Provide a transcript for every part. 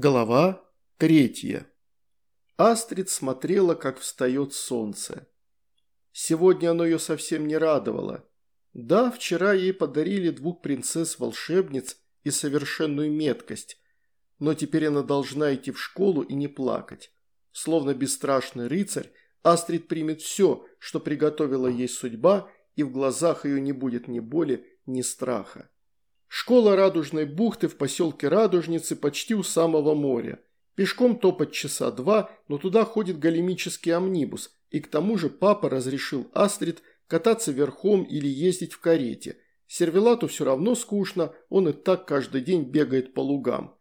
Глава третья. Астрид смотрела, как встает солнце. Сегодня оно ее совсем не радовало. Да, вчера ей подарили двух принцесс-волшебниц и совершенную меткость, но теперь она должна идти в школу и не плакать. Словно бесстрашный рыцарь, Астрид примет все, что приготовила ей судьба, и в глазах ее не будет ни боли, ни страха. Школа Радужной бухты в поселке Радужницы почти у самого моря. Пешком топать часа два, но туда ходит галимический амнибус, и к тому же папа разрешил Астрид кататься верхом или ездить в карете. Сервелату все равно скучно, он и так каждый день бегает по лугам.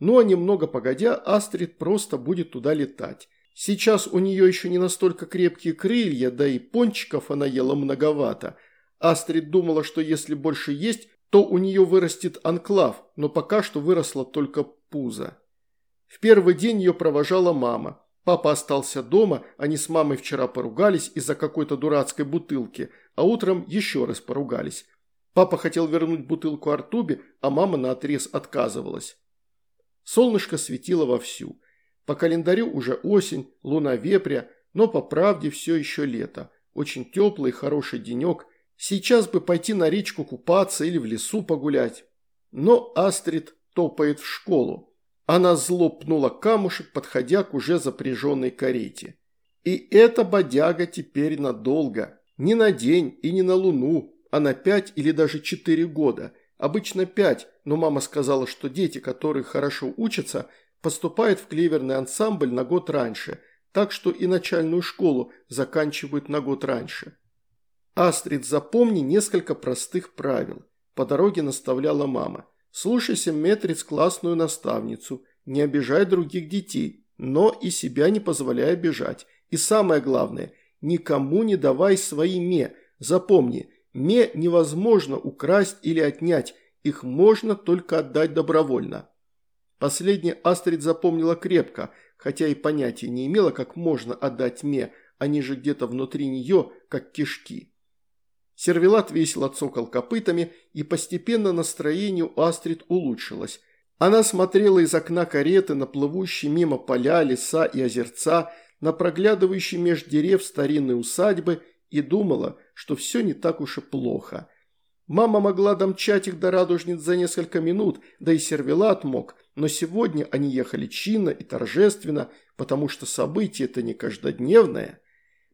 Ну а немного погодя, Астрид просто будет туда летать. Сейчас у нее еще не настолько крепкие крылья, да и пончиков она ела многовато. Астрид думала, что если больше есть, то у нее вырастет анклав, но пока что выросло только пузо. В первый день ее провожала мама. Папа остался дома, они с мамой вчера поругались из-за какой-то дурацкой бутылки, а утром еще раз поругались. Папа хотел вернуть бутылку Артубе, а мама наотрез отказывалась. Солнышко светило вовсю. По календарю уже осень, луна вепря, но по правде все еще лето. Очень теплый, хороший денек – Сейчас бы пойти на речку купаться или в лесу погулять. Но Астрид топает в школу. Она зло пнула камушек, подходя к уже запряженной карете. И эта бодяга теперь надолго. Не на день и не на луну, а на пять или даже четыре года. Обычно пять, но мама сказала, что дети, которые хорошо учатся, поступают в клеверный ансамбль на год раньше, так что и начальную школу заканчивают на год раньше. «Астрид, запомни несколько простых правил», – по дороге наставляла мама. «Слушайся Метриц классную наставницу, не обижай других детей, но и себя не позволяй обижать. И самое главное, никому не давай свои ме. Запомни, ме невозможно украсть или отнять, их можно только отдать добровольно». Последнее Астрид запомнила крепко, хотя и понятия не имела, как можно отдать ме, они же где-то внутри нее, как кишки. Сервелат весело цокал копытами, и постепенно настроение у Астрид улучшилось. Она смотрела из окна кареты на плывущие мимо поля, леса и озерца, на проглядывающие меж дерев старинные усадьбы и думала, что все не так уж и плохо. Мама могла домчать их до радужниц за несколько минут, да и сервелат мог, но сегодня они ехали чинно и торжественно, потому что событие это не каждодневное.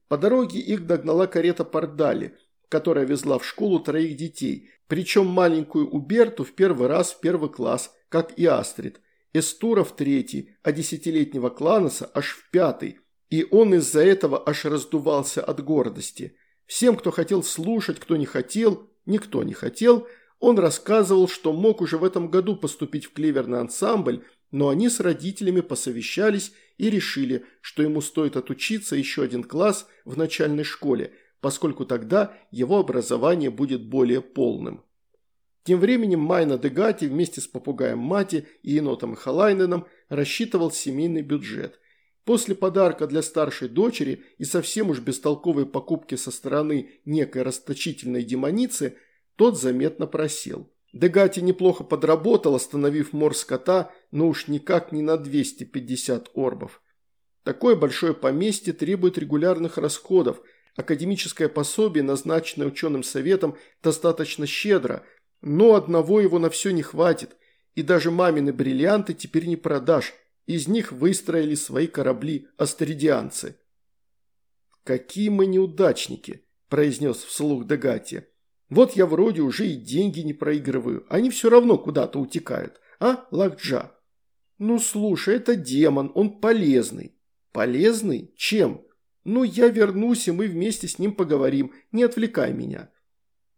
По дороге их догнала карета Пардали – которая везла в школу троих детей, причем маленькую Уберту в первый раз в первый класс, как и Астрид, Эстура в третий, а десятилетнего Кланоса аж в пятый, и он из-за этого аж раздувался от гордости. Всем, кто хотел слушать, кто не хотел, никто не хотел, он рассказывал, что мог уже в этом году поступить в клеверный ансамбль, но они с родителями посовещались и решили, что ему стоит отучиться еще один класс в начальной школе – поскольку тогда его образование будет более полным. Тем временем Майна Дегати вместе с попугаем Мати и енотом Халайненом рассчитывал семейный бюджет. После подарка для старшей дочери и совсем уж бестолковой покупки со стороны некой расточительной демоницы, тот заметно просел. Дегати неплохо подработал, остановив мор скота, но уж никак не на 250 орбов. Такое большое поместье требует регулярных расходов – Академическое пособие, назначенное ученым советом, достаточно щедро, но одного его на все не хватит, и даже мамины бриллианты теперь не продашь, из них выстроили свои корабли астридианцы. «Какие мы неудачники!» – произнес вслух Дегати. «Вот я вроде уже и деньги не проигрываю, они все равно куда-то утекают, а, Лакджа?» «Ну слушай, это демон, он полезный». «Полезный? Чем?» «Ну, я вернусь, и мы вместе с ним поговорим. Не отвлекай меня».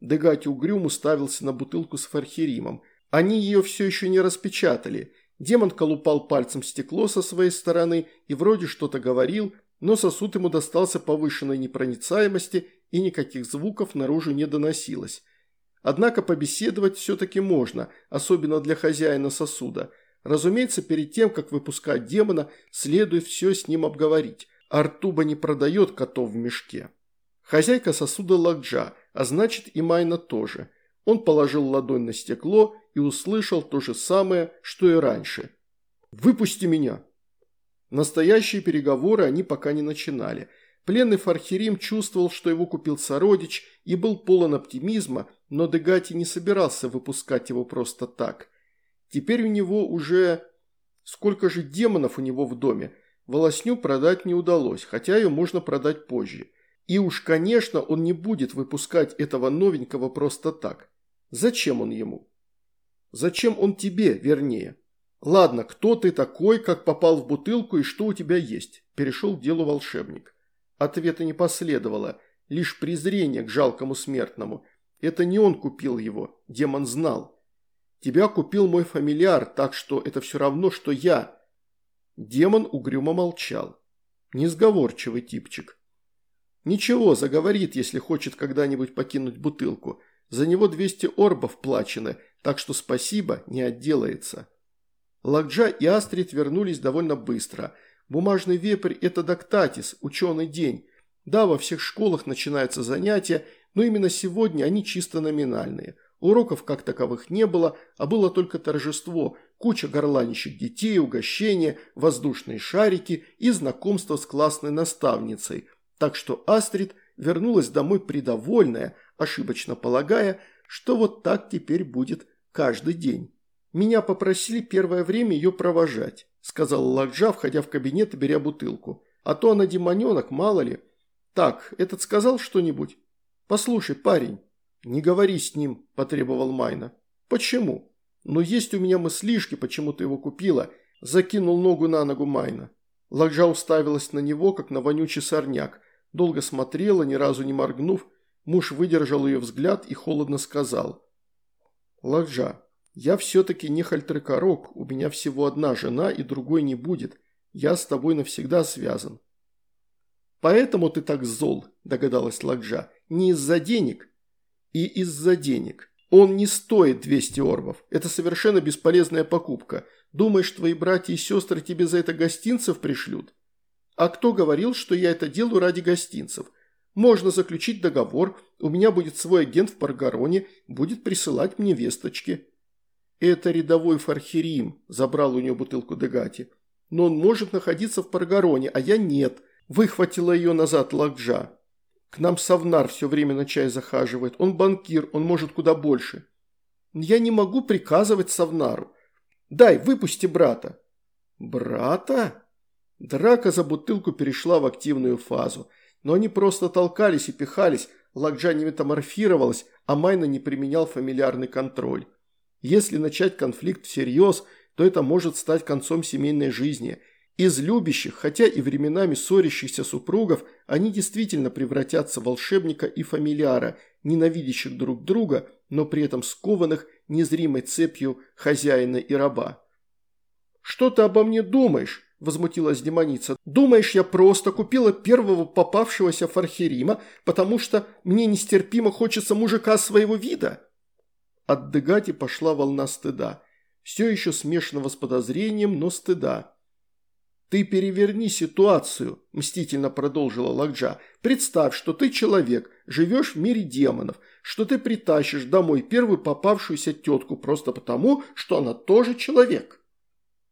Дегати угрюм уставился на бутылку с фархеримом. Они ее все еще не распечатали. Демон колупал пальцем стекло со своей стороны и вроде что-то говорил, но сосуд ему достался повышенной непроницаемости и никаких звуков наружу не доносилось. Однако побеседовать все-таки можно, особенно для хозяина сосуда. Разумеется, перед тем, как выпускать демона, следует все с ним обговорить. Артуба не продает котов в мешке. Хозяйка сосуда Ладжа, а значит и Майна тоже. Он положил ладонь на стекло и услышал то же самое, что и раньше. Выпусти меня!» Настоящие переговоры они пока не начинали. Пленный Фархерим чувствовал, что его купил сородич и был полон оптимизма, но Дегати не собирался выпускать его просто так. Теперь у него уже... Сколько же демонов у него в доме? Волосню продать не удалось, хотя ее можно продать позже. И уж, конечно, он не будет выпускать этого новенького просто так. Зачем он ему? Зачем он тебе, вернее? Ладно, кто ты такой, как попал в бутылку и что у тебя есть? Перешел к делу волшебник. Ответа не последовало, лишь презрение к жалкому смертному. Это не он купил его, демон знал. Тебя купил мой фамильяр, так что это все равно, что я. Демон угрюмо молчал. Несговорчивый типчик. Ничего, заговорит, если хочет когда-нибудь покинуть бутылку. За него 200 орбов плачены, так что спасибо, не отделается. Лакджа и Астрид вернулись довольно быстро. Бумажный вепрь – это доктатис, ученый день. Да, во всех школах начинаются занятия, но именно сегодня они чисто номинальные. Уроков как таковых не было, а было только торжество, куча горланищих детей, угощения, воздушные шарики и знакомство с классной наставницей – так что Астрид вернулась домой придовольная, ошибочно полагая, что вот так теперь будет каждый день. «Меня попросили первое время ее провожать», – сказала Ладжа, входя в кабинет и беря бутылку. «А то она демоненок, мало ли». «Так, этот сказал что-нибудь?» «Послушай, парень». «Не говори с ним», – потребовал Майна. «Почему?» «Но есть у меня мыслишки, почему ты его купила», – закинул ногу на ногу Майна. Ладжа уставилась на него, как на вонючий сорняк. Долго смотрела, ни разу не моргнув. Муж выдержал ее взгляд и холодно сказал. «Ладжа, я все-таки не хальтрекорок, у меня всего одна жена и другой не будет. Я с тобой навсегда связан». «Поэтому ты так зол», – догадалась Ладжа. «Не из-за денег?» «И из-за денег. Он не стоит 200 орбов. Это совершенно бесполезная покупка. Думаешь, твои братья и сестры тебе за это гостинцев пришлют?» А кто говорил, что я это делаю ради гостинцев? Можно заключить договор, у меня будет свой агент в Паргароне, будет присылать мне весточки. Это рядовой Фархирим, забрал у нее бутылку Дегати. Но он может находиться в Паргароне, а я нет. Выхватила ее назад Лакджа. К нам Савнар все время на чай захаживает. Он банкир, он может куда больше. Я не могу приказывать Савнару. Дай, выпусти брата. Брата? Драка за бутылку перешла в активную фазу. Но они просто толкались и пихались, Лакджа не метаморфировалась, а Майна не применял фамильярный контроль. Если начать конфликт всерьез, то это может стать концом семейной жизни. Из любящих, хотя и временами ссорящихся супругов, они действительно превратятся в волшебника и фамильяра, ненавидящих друг друга, но при этом скованных незримой цепью хозяина и раба. «Что ты обо мне думаешь?» – возмутилась демоница. «Думаешь, я просто купила первого попавшегося фархерима, потому что мне нестерпимо хочется мужика своего вида?» От Дегати пошла волна стыда. Все еще смешанного с подозрением, но стыда. «Ты переверни ситуацию», – мстительно продолжила Лакджа. «Представь, что ты человек, живешь в мире демонов, что ты притащишь домой первую попавшуюся тетку просто потому, что она тоже человек».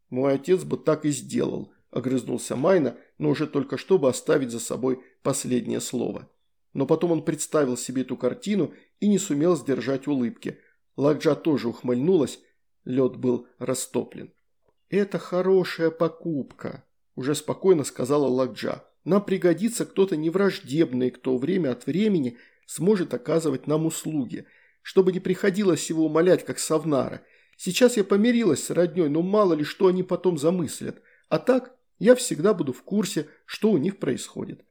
«Мой отец бы так и сделал», – огрызнулся Майна, но уже только чтобы оставить за собой последнее слово. Но потом он представил себе эту картину и не сумел сдержать улыбки. Ладжа тоже ухмыльнулась, лед был растоплен. «Это хорошая покупка», – уже спокойно сказала Ладжа. «Нам пригодится кто-то невраждебный, кто время от времени сможет оказывать нам услуги, чтобы не приходилось его умолять, как Савнара – Сейчас я помирилась с родней, но мало ли что они потом замыслят. А так я всегда буду в курсе, что у них происходит.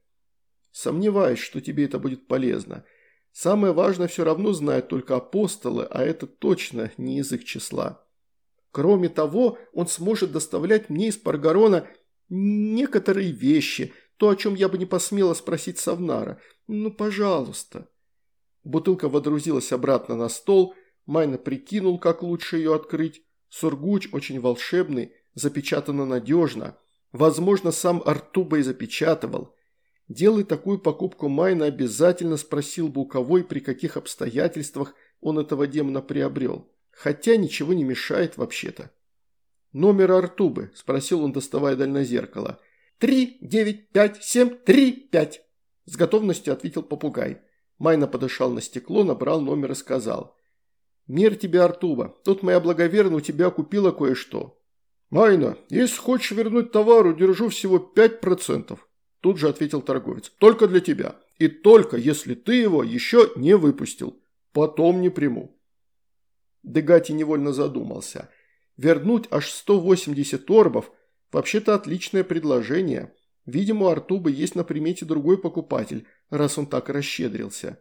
Сомневаюсь, что тебе это будет полезно. Самое важное все равно знают только апостолы, а это точно не язык числа. Кроме того, он сможет доставлять мне из Паргарона некоторые вещи, то, о чем я бы не посмела спросить Савнара. Ну, пожалуйста. Бутылка водрузилась обратно на стол – Майна прикинул, как лучше ее открыть. Сургуч очень волшебный, запечатано надежно. Возможно, сам Артуба и запечатывал. Делай такую покупку Майна обязательно спросил бы у кого и при каких обстоятельствах он этого демона приобрел. Хотя ничего не мешает вообще-то. «Номер Артубы?» – спросил он, доставая дальнозеркало. «Три, девять, пять, семь, три, пять!» – с готовностью ответил попугай. Майна подышал на стекло, набрал номер и сказал. «Мир тебе, Артуба, тут моя благоверная у тебя купила кое-что». «Майна, если хочешь вернуть товар, удержу всего пять процентов», – тут же ответил торговец. «Только для тебя. И только, если ты его еще не выпустил. Потом не приму». Дегати невольно задумался. Вернуть аж 180 орбов – вообще-то отличное предложение. Видимо, у Артуба есть на примете другой покупатель, раз он так расщедрился.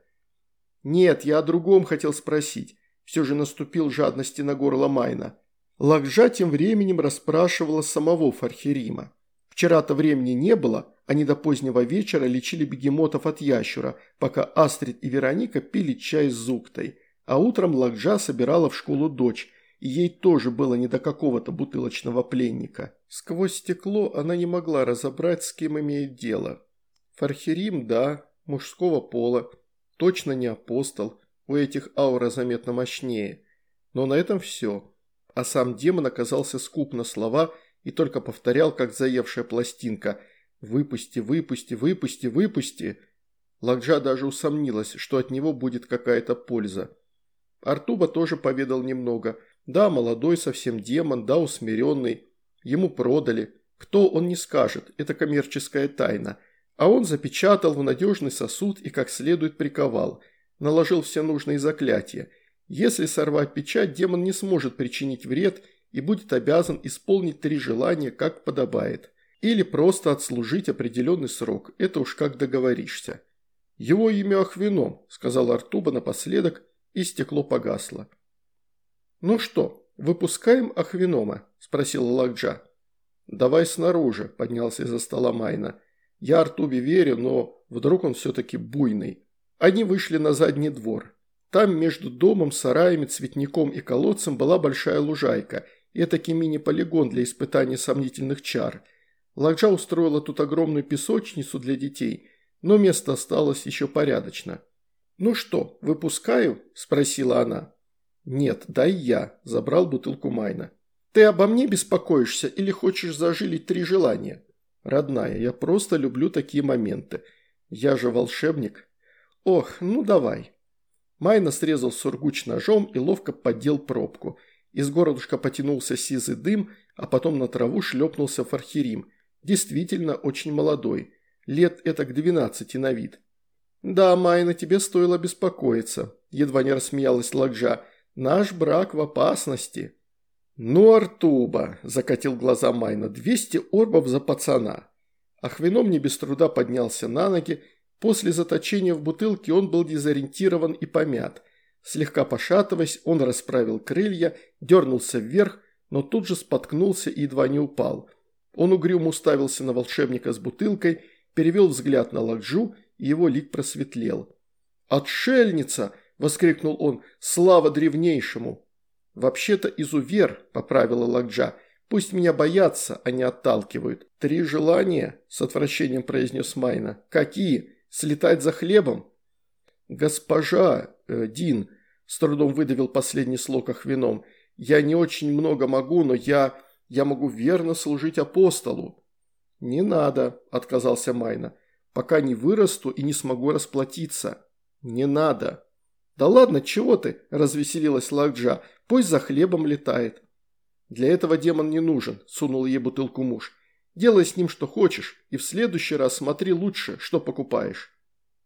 «Нет, я о другом хотел спросить». Все же наступил жадности на горло Майна. Лакжа тем временем расспрашивала самого Фархерима. Вчера-то времени не было, они до позднего вечера лечили бегемотов от ящура, пока Астрид и Вероника пили чай с зуктой. А утром Лакжа собирала в школу дочь, и ей тоже было не до какого-то бутылочного пленника. Сквозь стекло она не могла разобрать, с кем имеет дело. Фархерим, да, мужского пола, точно не апостол, у этих аура заметно мощнее. Но на этом все. А сам демон оказался скуп на слова и только повторял, как заевшая пластинка «Выпусти, выпусти, выпусти, выпусти». Лакджа даже усомнилась, что от него будет какая-то польза. Артуба тоже поведал немного. Да, молодой совсем демон, да, усмиренный. Ему продали. Кто, он не скажет, это коммерческая тайна. А он запечатал в надежный сосуд и как следует приковал. Наложил все нужные заклятия. Если сорвать печать, демон не сможет причинить вред и будет обязан исполнить три желания, как подобает. Или просто отслужить определенный срок, это уж как договоришься. «Его имя Ахвином», – сказал Артуба напоследок, и стекло погасло. «Ну что, выпускаем Ахвинома?» – спросил Лакджа. «Давай снаружи», – поднялся из-за стола Майна. «Я Артубе верю, но вдруг он все-таки буйный». Они вышли на задний двор. Там между домом, сараями, цветником и колодцем была большая лужайка, этакий мини-полигон для испытания сомнительных чар. Лакджа устроила тут огромную песочницу для детей, но места осталось еще порядочно. «Ну что, выпускаю?» – спросила она. «Нет, дай я», – забрал бутылку Майна. «Ты обо мне беспокоишься или хочешь зажилить три желания?» «Родная, я просто люблю такие моменты. Я же волшебник». «Ох, ну давай». Майна срезал сургуч ножом и ловко поддел пробку. Из горлышка потянулся сизый дым, а потом на траву шлепнулся фархерим. Действительно очень молодой. Лет это к двенадцати на вид. «Да, Майна, тебе стоило беспокоиться», – едва не рассмеялась Лакжа. «Наш брак в опасности». «Ну, Артуба», – закатил глаза Майна, – «двести орбов за пацана». Ахвином не без труда поднялся на ноги. После заточения в бутылке он был дезориентирован и помят. Слегка пошатываясь, он расправил крылья, дернулся вверх, но тут же споткнулся и едва не упал. Он угрюмо уставился на волшебника с бутылкой, перевел взгляд на Его лик просветлел. «Отшельница!» – воскликнул он. «Слава древнейшему!» «Вообще-то изувер», – поправила Лакджа. «Пусть меня боятся, а не отталкивают». «Три желания?» – с отвращением произнес Майна. «Какие? Слетать за хлебом?» «Госпожа, э, Дин», – с трудом выдавил последний слог вином. «Я не очень много могу, но я... я могу верно служить апостолу». «Не надо», – отказался Майна пока не вырасту и не смогу расплатиться. Не надо. Да ладно, чего ты, развеселилась Лакджа, пусть за хлебом летает. Для этого демон не нужен, сунул ей бутылку муж. Делай с ним что хочешь, и в следующий раз смотри лучше, что покупаешь.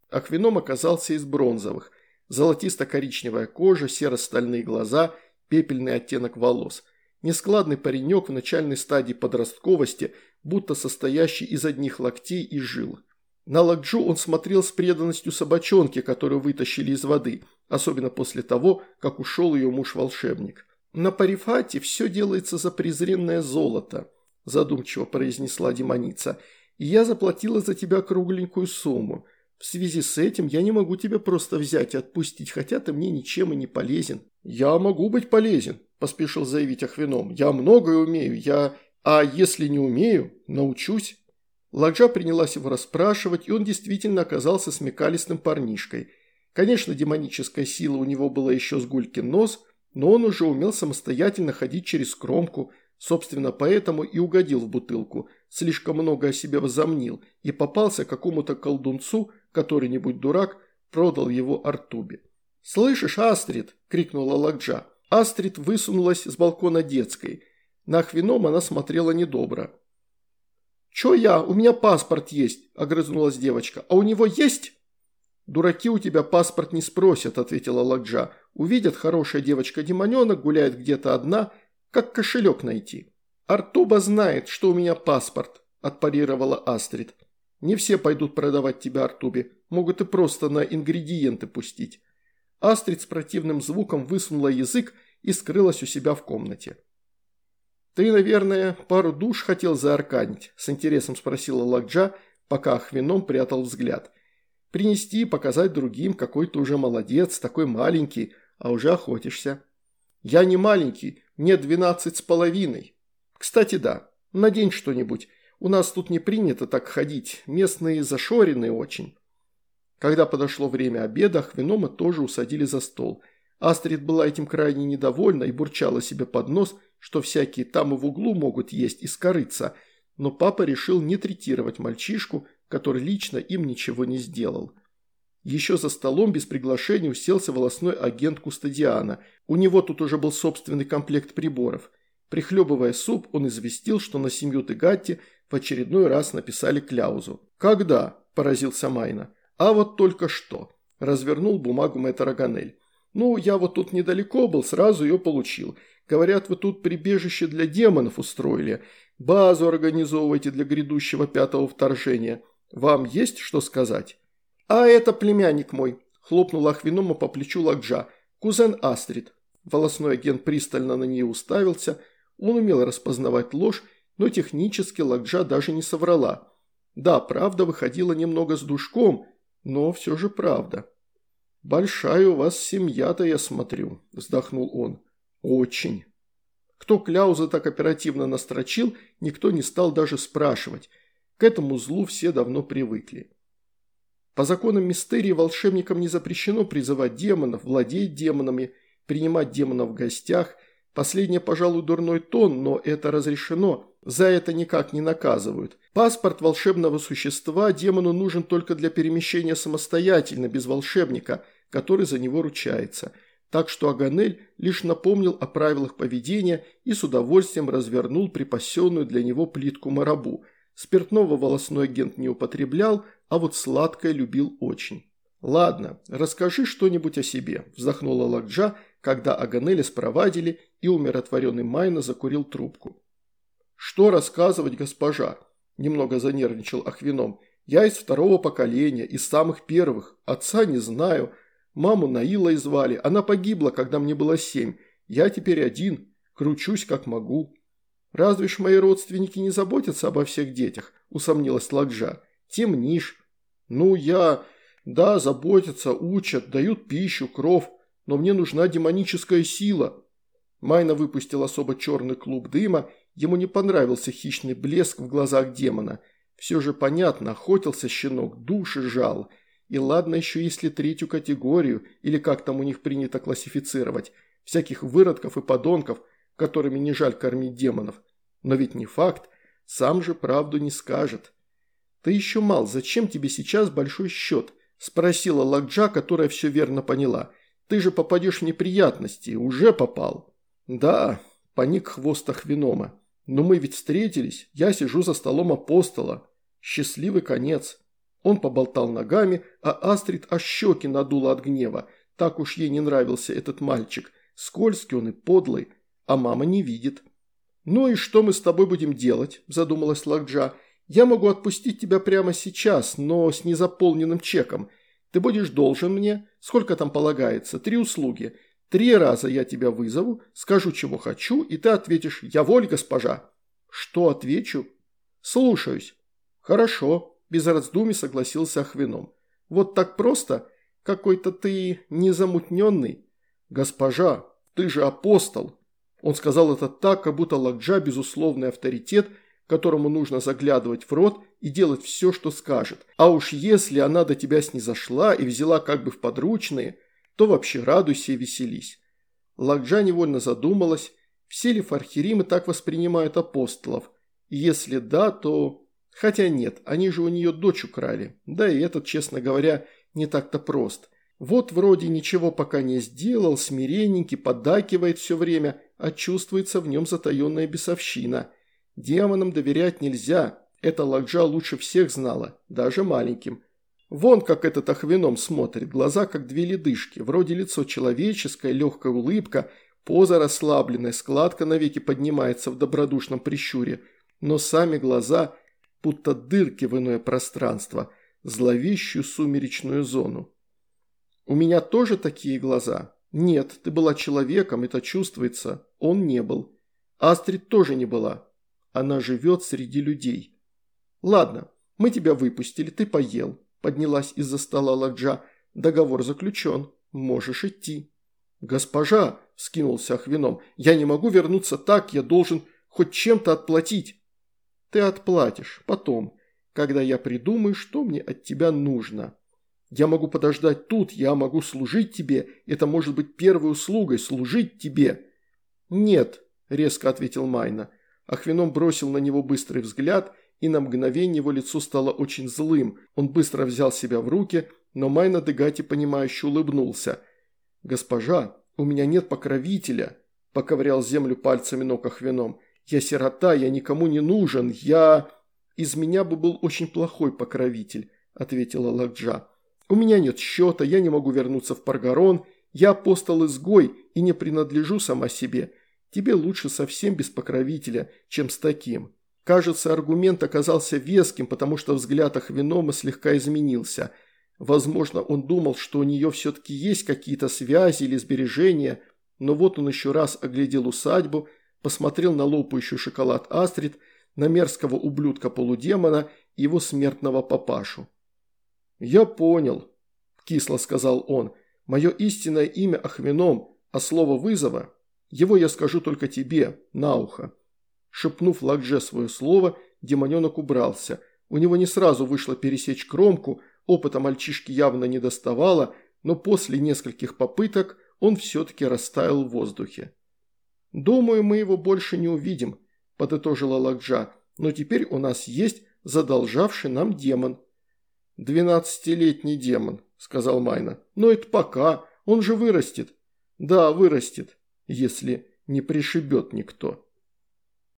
Аквином оказался из бронзовых. Золотисто-коричневая кожа, серо-стальные глаза, пепельный оттенок волос. Нескладный паренек в начальной стадии подростковости, будто состоящий из одних локтей и жил. На Лакджу он смотрел с преданностью собачонки, которую вытащили из воды, особенно после того, как ушел ее муж-волшебник. «На Парифате все делается за презренное золото», – задумчиво произнесла демоница, – «и я заплатила за тебя кругленькую сумму. В связи с этим я не могу тебя просто взять и отпустить, хотя ты мне ничем и не полезен». «Я могу быть полезен», – поспешил заявить Ахвином. «Я многое умею, я... А если не умею, научусь». Ладжа принялась его расспрашивать, и он действительно оказался смекалистым парнишкой. Конечно, демоническая сила у него была еще с гулькин нос, но он уже умел самостоятельно ходить через кромку, Собственно, поэтому и угодил в бутылку, слишком много о себе возомнил и попался какому-то колдунцу, который-нибудь дурак, продал его Артубе. «Слышишь, Астрид!» – крикнула Лакджа. Астрид высунулась с балкона детской. На Ахвином она смотрела недобро. «Чё я? У меня паспорт есть!» – огрызнулась девочка. «А у него есть?» «Дураки у тебя паспорт не спросят», – ответила Ладжа. «Увидят, хорошая девочка-демоненок гуляет где-то одна, как кошелек найти». «Артуба знает, что у меня паспорт», – отпарировала Астрид. «Не все пойдут продавать тебя Артубе, могут и просто на ингредиенты пустить». Астрид с противным звуком высунула язык и скрылась у себя в комнате. «Ты, наверное, пару душ хотел заарканить?» – с интересом спросила Ладжа, пока Ахвином прятал взгляд – Принести и показать другим, какой ты уже молодец, такой маленький, а уже охотишься. Я не маленький, мне двенадцать с половиной. Кстати, да, надень что-нибудь. У нас тут не принято так ходить, местные зашоренные очень. Когда подошло время обеда, Хвенома тоже усадили за стол. Астрид была этим крайне недовольна и бурчала себе под нос, что всякие там и в углу могут есть и скорыться, но папа решил не третировать мальчишку, который лично им ничего не сделал. Еще за столом без приглашения уселся волосной агент Кустадиана. У него тут уже был собственный комплект приборов. Прихлебывая суп, он известил, что на семью Тегатти в очередной раз написали кляузу. «Когда?» – поразился Майна. «А вот только что», – развернул бумагу мэтр Аганель. «Ну, я вот тут недалеко был, сразу ее получил. Говорят, вы тут прибежище для демонов устроили. Базу организовываете для грядущего пятого вторжения. Вам есть что сказать?» «А это племянник мой», – хлопнул Ахвинома по плечу Лакджа. «Кузен Астрид». Волосной агент пристально на нее уставился. Он умел распознавать ложь, но технически Лакджа даже не соврала. Да, правда выходила немного с душком, но все же правда. «Большая у вас семья-то, я смотрю», – вздохнул он. «Очень». Кто Кляуза так оперативно настрочил, никто не стал даже спрашивать. К этому злу все давно привыкли. По законам мистерии волшебникам не запрещено призывать демонов, владеть демонами, принимать демонов в гостях. Последнее, пожалуй, дурной тон, но это разрешено, за это никак не наказывают. Паспорт волшебного существа демону нужен только для перемещения самостоятельно, без волшебника, который за него ручается. Так что Аганель лишь напомнил о правилах поведения и с удовольствием развернул припасенную для него плитку марабу – Спиртного волосной агент не употреблял, а вот сладкое любил очень. «Ладно, расскажи что-нибудь о себе», – вздохнула Лакджа, когда Аганеля спровадили и умиротворенный Майна закурил трубку. «Что рассказывать, госпожа?» – немного занервничал Ахвином. «Я из второго поколения, из самых первых. Отца не знаю. Маму Наилой звали. Она погибла, когда мне было семь. Я теперь один. Кручусь, как могу. «Разве ж мои родственники не заботятся обо всех детях?» – усомнилась Ладжа. «Темнишь». «Ну, я... Да, заботятся, учат, дают пищу, кров, но мне нужна демоническая сила». Майна выпустил особо черный клуб дыма, ему не понравился хищный блеск в глазах демона. Все же понятно, охотился щенок, души жал. И ладно еще если третью категорию, или как там у них принято классифицировать, всяких выродков и подонков, которыми не жаль кормить демонов. Но ведь не факт, сам же правду не скажет. «Ты еще мал, зачем тебе сейчас большой счет?» – спросила Лакджа, которая все верно поняла. «Ты же попадешь в неприятности, уже попал». «Да», – поник хвост Ахвинома. «Но мы ведь встретились, я сижу за столом апостола. Счастливый конец». Он поболтал ногами, а Астрид аж щеки надула от гнева. Так уж ей не нравился этот мальчик. Скользкий он и подлый, а мама не видит. «Ну и что мы с тобой будем делать?» – задумалась Лакджа. «Я могу отпустить тебя прямо сейчас, но с незаполненным чеком. Ты будешь должен мне, сколько там полагается, три услуги. Три раза я тебя вызову, скажу, чего хочу, и ты ответишь «Я воль, госпожа». «Что отвечу?» «Слушаюсь». «Хорошо», – без раздумий согласился Ахвином. «Вот так просто? Какой-то ты незамутненный». «Госпожа, ты же апостол», он сказал это так, как будто Лакджа – безусловный авторитет, которому нужно заглядывать в рот и делать все, что скажет. А уж если она до тебя снизошла и взяла как бы в подручные, то вообще радуйся и веселись. Лакджа невольно задумалась, Все ли фархиримы так воспринимают апостолов? Если да, то... Хотя нет, они же у нее дочь украли. Да и этот, честно говоря, не так-то прост. Вот вроде ничего пока не сделал, смиренненький, поддакивает все время, а чувствуется в нем затаенная бесовщина. Демонам доверять нельзя, эта Лакджа лучше всех знала, даже маленьким. Вон как этот охвеном смотрит, глаза как две ледышки, вроде лицо человеческое, легкая улыбка, поза расслабленная, складка навеки поднимается в добродушном прищуре, но сами глаза будто дырки в иное пространство, зловещую сумеречную зону. «У меня тоже такие глаза?» «Нет, ты была человеком, это чувствуется. Он не был. Астрид тоже не была. Она живет среди людей». «Ладно, мы тебя выпустили, ты поел», – поднялась из-за стола Ладжа. «Договор заключен. Можешь идти». «Госпожа», – скинулся Ахвином, – «я не могу вернуться так, я должен хоть чем-то отплатить». «Ты отплатишь. Потом, когда я придумаю, что мне от тебя нужно». Я могу подождать тут, я могу служить тебе, это может быть первой услугой, служить тебе». «Нет», – резко ответил Майна. Ахвином бросил на него быстрый взгляд, и на мгновение его лицо стало очень злым. Он быстро взял себя в руки, но Майна Дегати, понимающе улыбнулся. «Госпожа, у меня нет покровителя», – поковырял землю пальцами ног Ахвином. «Я сирота, я никому не нужен, я...» «Из меня бы был очень плохой покровитель», – ответила Лакджа. У меня нет счета, я не могу вернуться в Паргарон, я апостол-изгой и не принадлежу сама себе. Тебе лучше совсем без покровителя, чем с таким». Кажется, аргумент оказался веским, потому что взгляд Ахвенома слегка изменился. Возможно, он думал, что у нее все-таки есть какие-то связи или сбережения, но вот он еще раз оглядел усадьбу, посмотрел на лопающий шоколад Астрид, на мерзкого ублюдка-полудемона и его смертного папашу. «Я понял», – кисло сказал он. «Мое истинное имя Ахвеном, а слово вызова, его я скажу только тебе, на ухо». Шепнув Лакже свое слово, демоненок убрался. У него не сразу вышло пересечь кромку, опыта мальчишки явно не доставало, но после нескольких попыток он все-таки растаял в воздухе. «Думаю, мы его больше не увидим», – подытожила Лакджа, – «но теперь у нас есть задолжавший нам демон». «Двенадцатилетний демон», – сказал Майна. «Но это пока, он же вырастет». «Да, вырастет, если не пришибет никто».